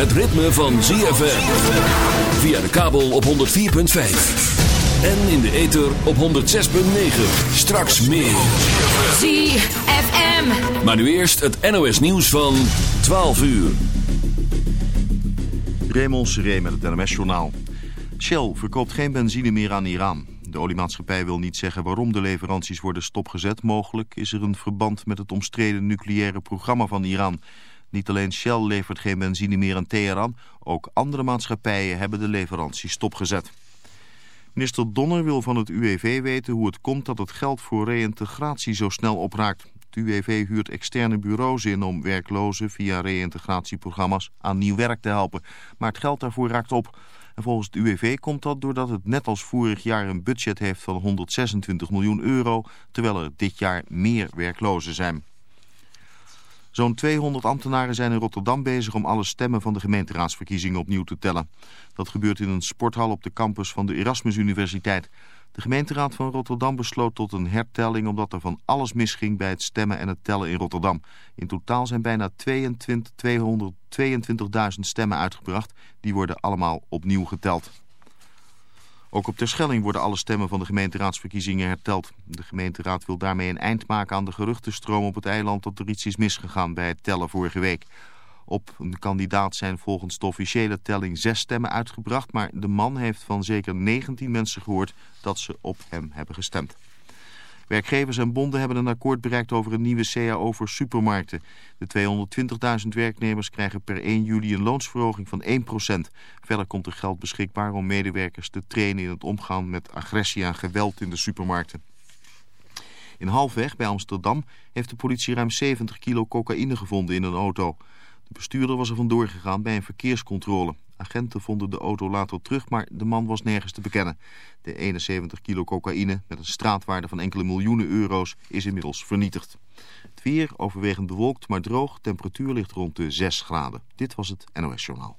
Het ritme van ZFM. Via de kabel op 104.5. En in de ether op 106.9. Straks meer. ZFM. Maar nu eerst het NOS nieuws van 12 uur. Raymond Seré met het NMS journaal. Shell verkoopt geen benzine meer aan Iran. De oliemaatschappij wil niet zeggen waarom de leveranties worden stopgezet. Mogelijk is er een verband met het omstreden nucleaire programma van Iran... Niet alleen Shell levert geen benzine meer aan Teheran, ook andere maatschappijen hebben de leveranties stopgezet. Minister Donner wil van het UWV weten hoe het komt dat het geld voor reïntegratie zo snel opraakt. Het UWV huurt externe bureaus in om werklozen via reïntegratieprogramma's aan nieuw werk te helpen. Maar het geld daarvoor raakt op. En volgens het UWV komt dat doordat het net als vorig jaar een budget heeft van 126 miljoen euro, terwijl er dit jaar meer werklozen zijn. Zo'n 200 ambtenaren zijn in Rotterdam bezig om alle stemmen van de gemeenteraadsverkiezingen opnieuw te tellen. Dat gebeurt in een sporthal op de campus van de Erasmus Universiteit. De gemeenteraad van Rotterdam besloot tot een hertelling omdat er van alles misging bij het stemmen en het tellen in Rotterdam. In totaal zijn bijna 222.000 stemmen uitgebracht. Die worden allemaal opnieuw geteld. Ook op Terschelling worden alle stemmen van de gemeenteraadsverkiezingen herteld. De gemeenteraad wil daarmee een eind maken aan de geruchtenstroom op het eiland dat er iets is misgegaan bij het tellen vorige week. Op een kandidaat zijn volgens de officiële telling zes stemmen uitgebracht, maar de man heeft van zeker 19 mensen gehoord dat ze op hem hebben gestemd. Werkgevers en bonden hebben een akkoord bereikt over een nieuwe CAO voor supermarkten. De 220.000 werknemers krijgen per 1 juli een loonsverhoging van 1%. Verder komt er geld beschikbaar om medewerkers te trainen in het omgaan met agressie en geweld in de supermarkten. In Halfweg bij Amsterdam heeft de politie ruim 70 kilo cocaïne gevonden in een auto. De bestuurder was er vandoor gegaan bij een verkeerscontrole. Agenten vonden de auto later terug, maar de man was nergens te bekennen. De 71 kilo cocaïne met een straatwaarde van enkele miljoenen euro's is inmiddels vernietigd. Het weer overwegend bewolkt, maar droog. Temperatuur ligt rond de 6 graden. Dit was het NOS Journaal.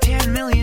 10 million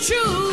true.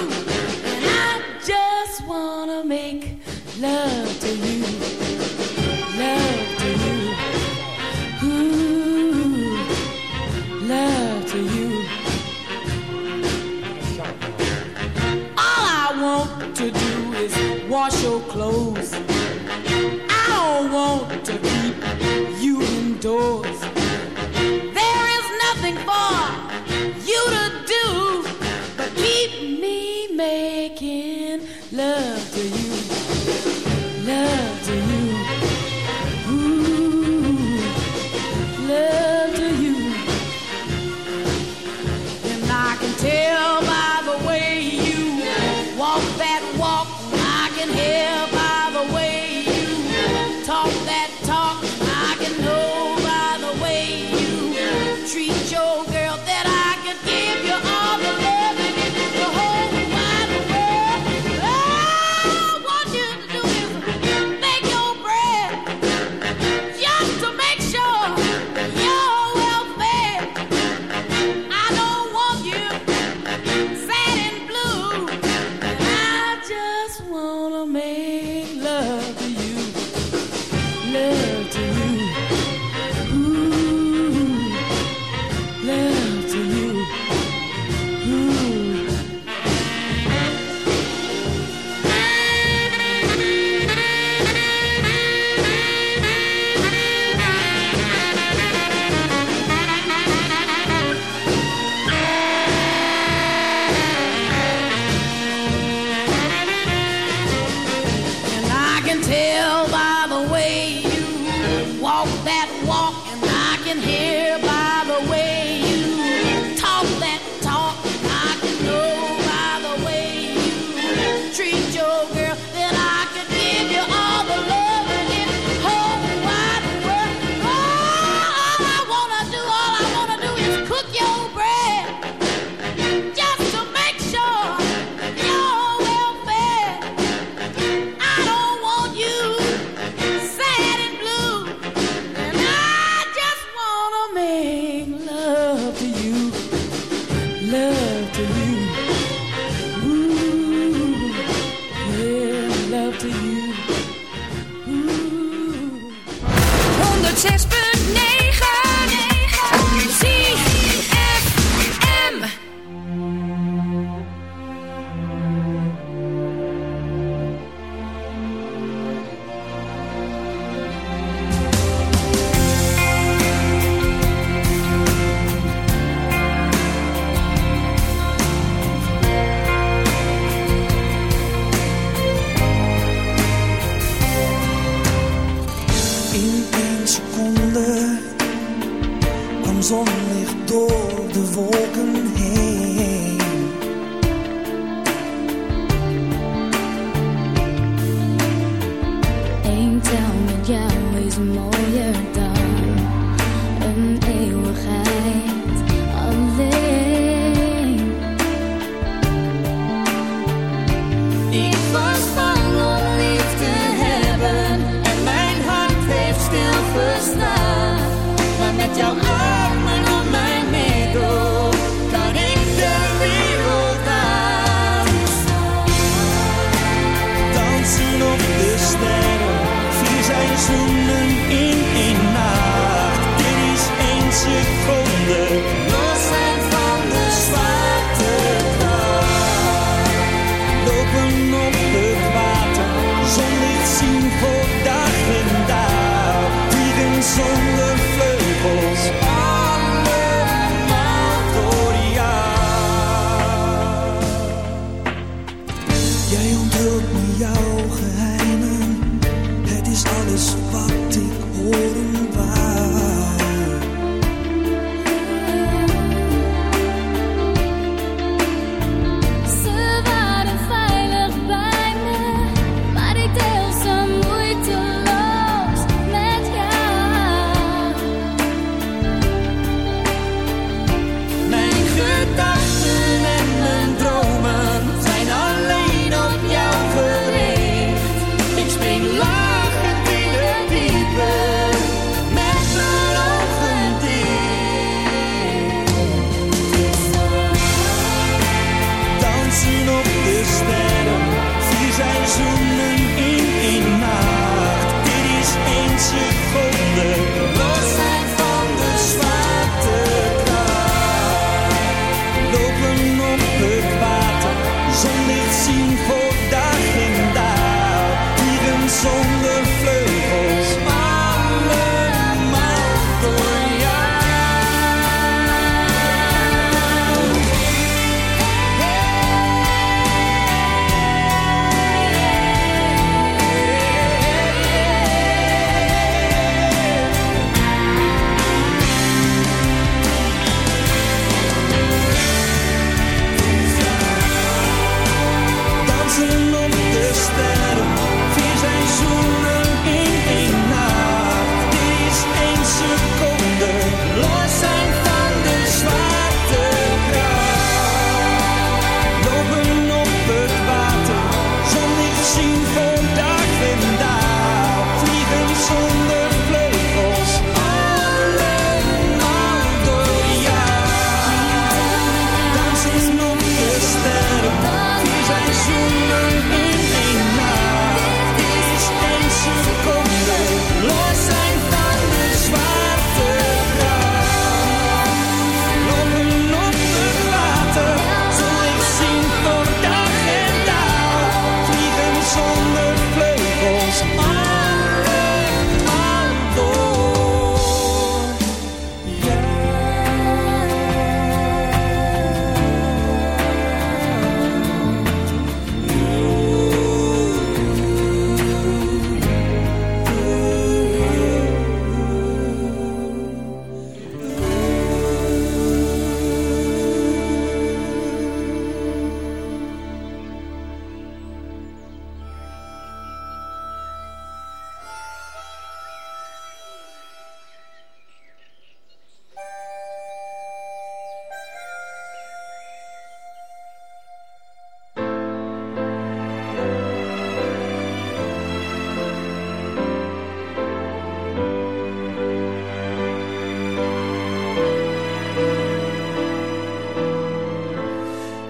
That walk,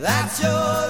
That's your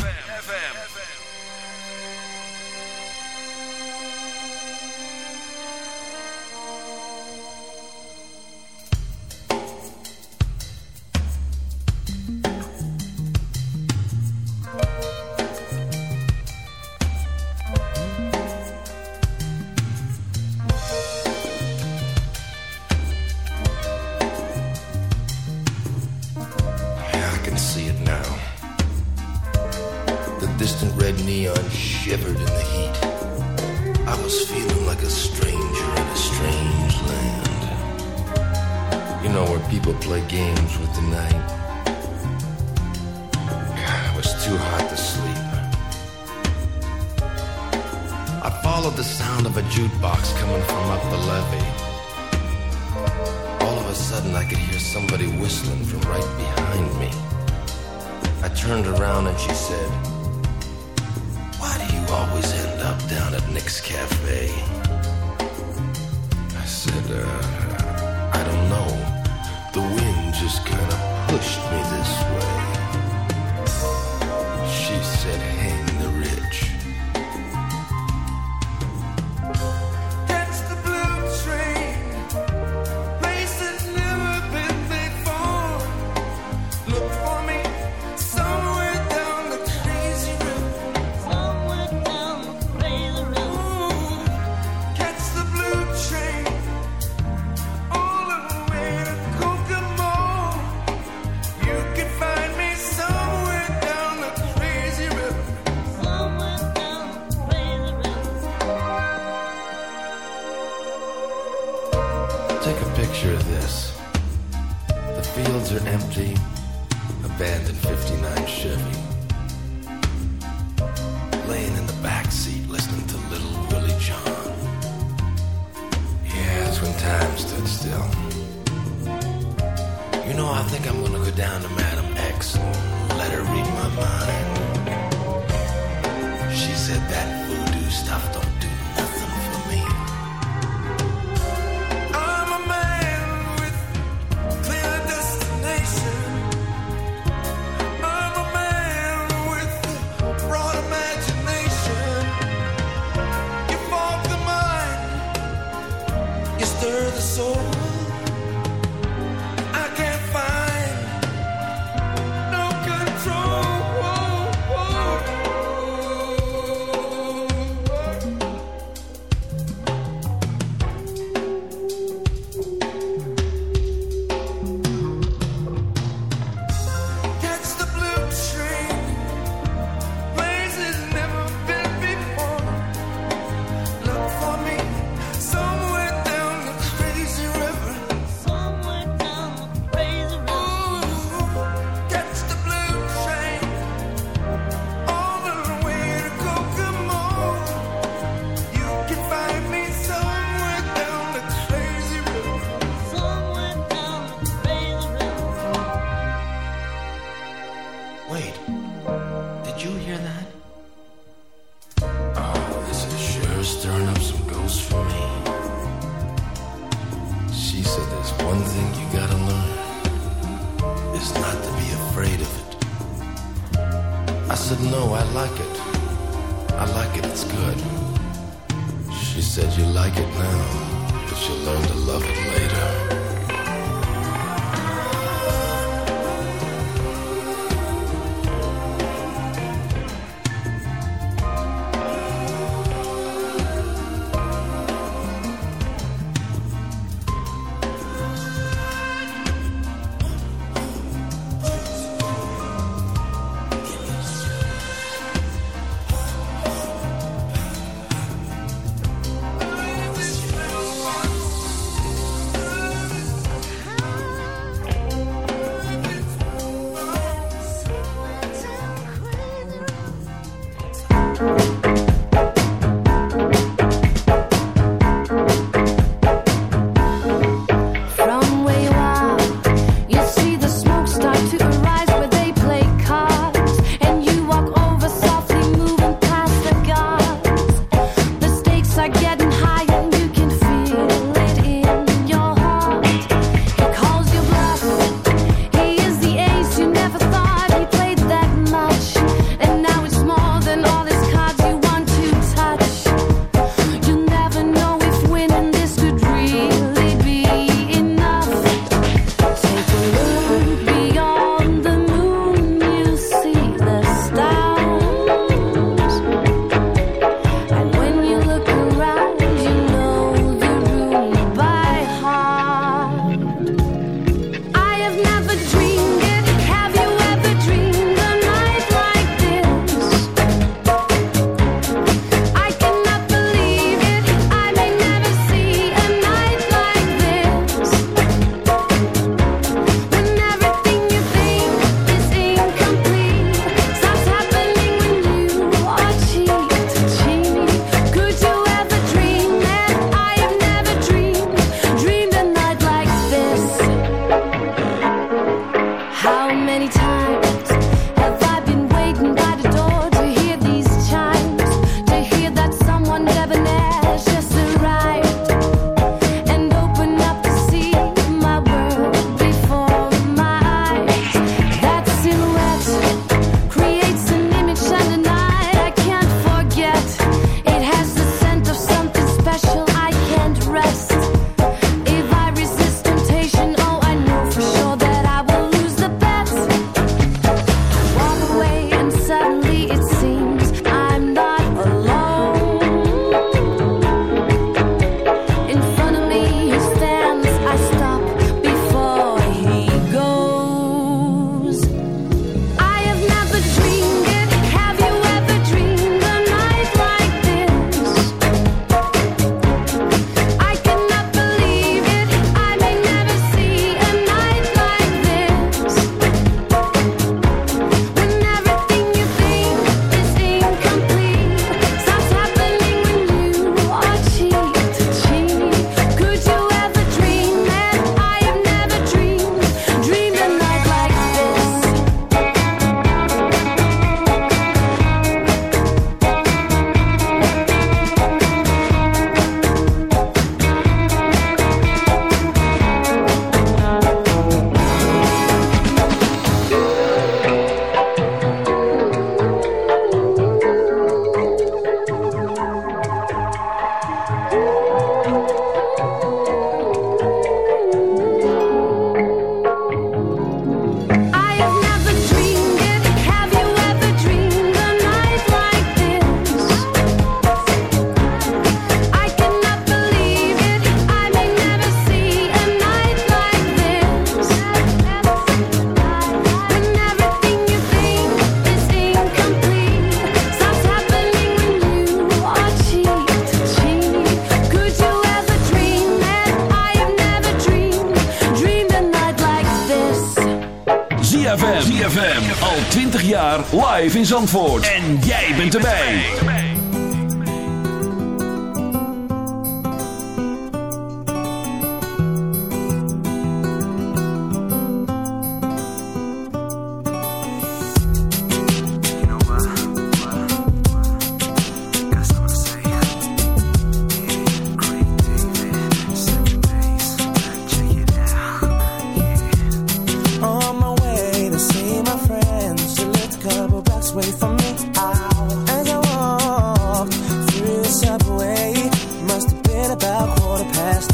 Zandvoort.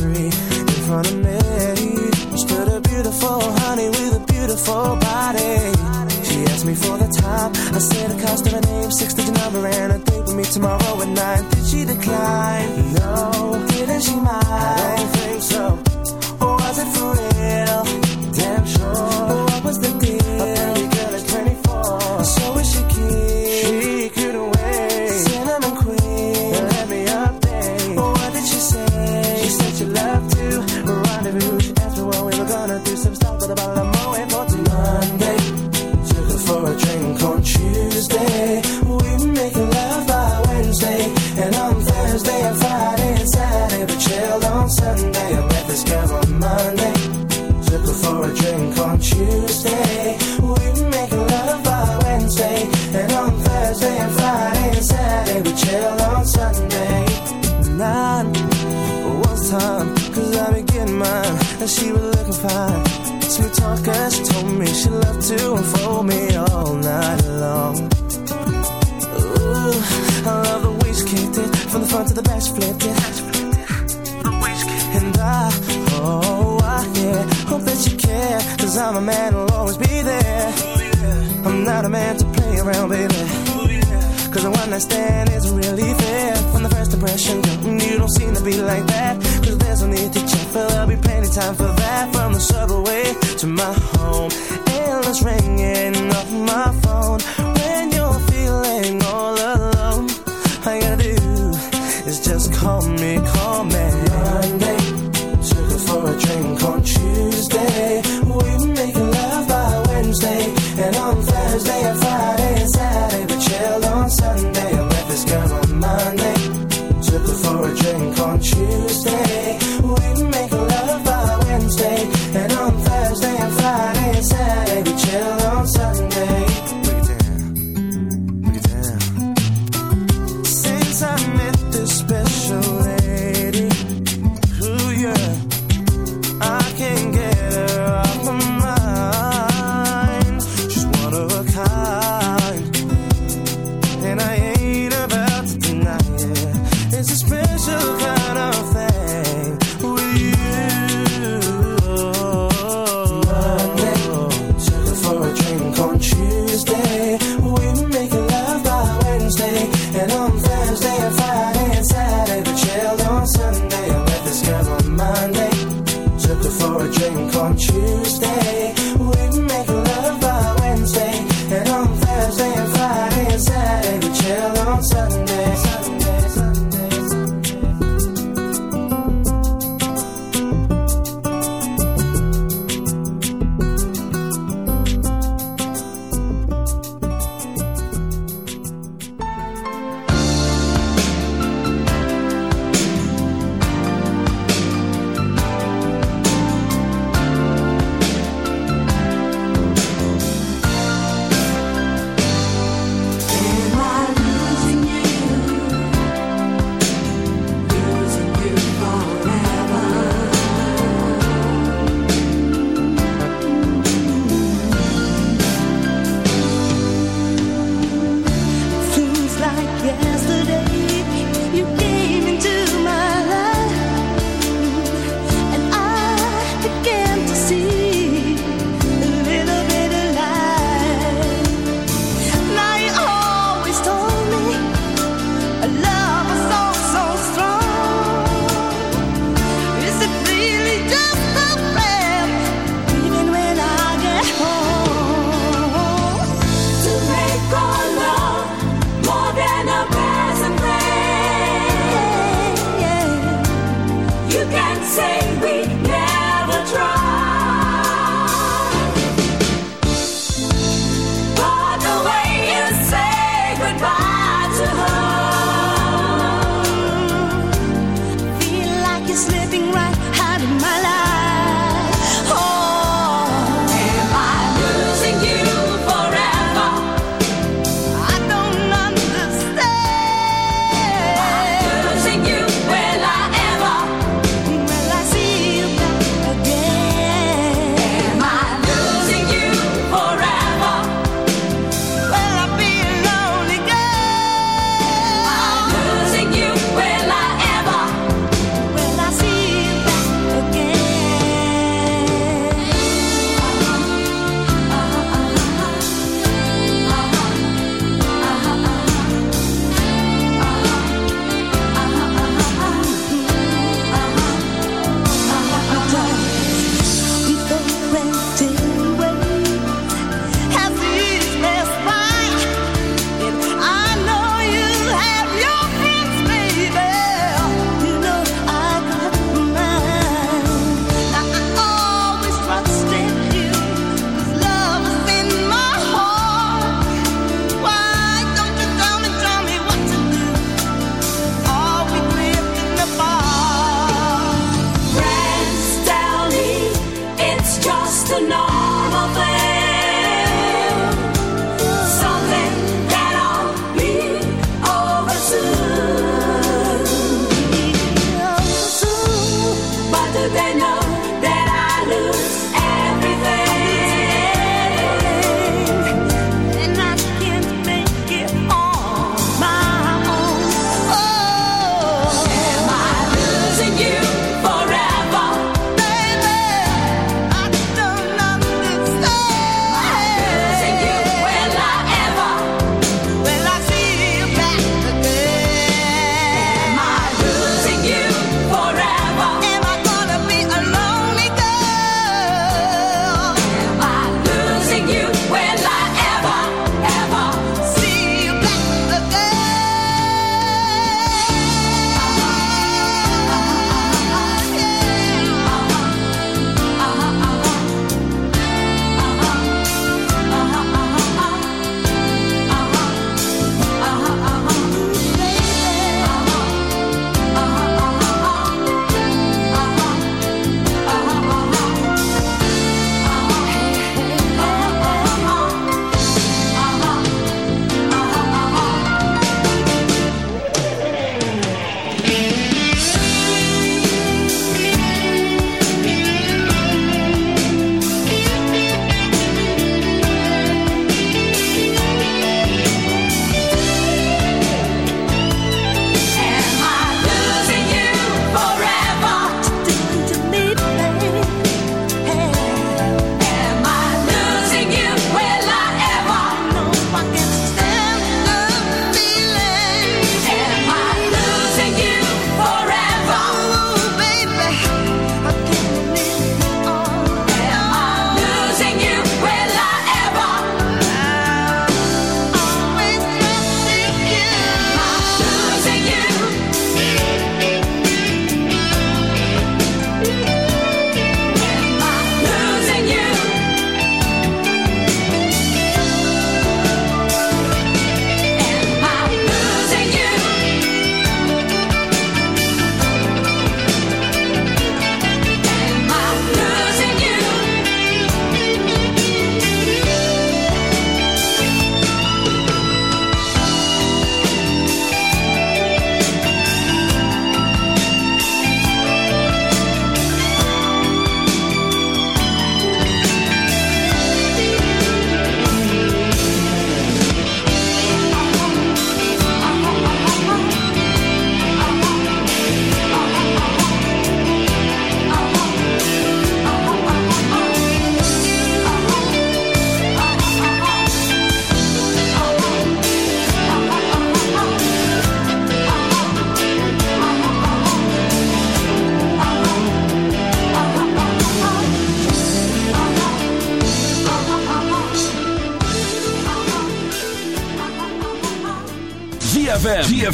misery in front of me. Stood a beautiful honey with a beautiful body. She asked me for the time. I said the cost of her name, six digit number, and a date with me tomorrow at nine. Did she decline? understand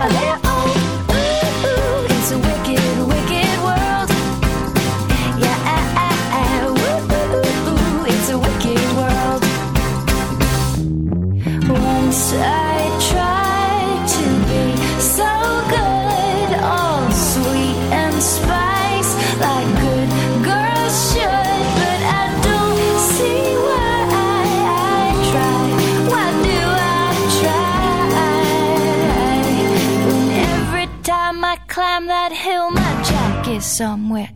啊。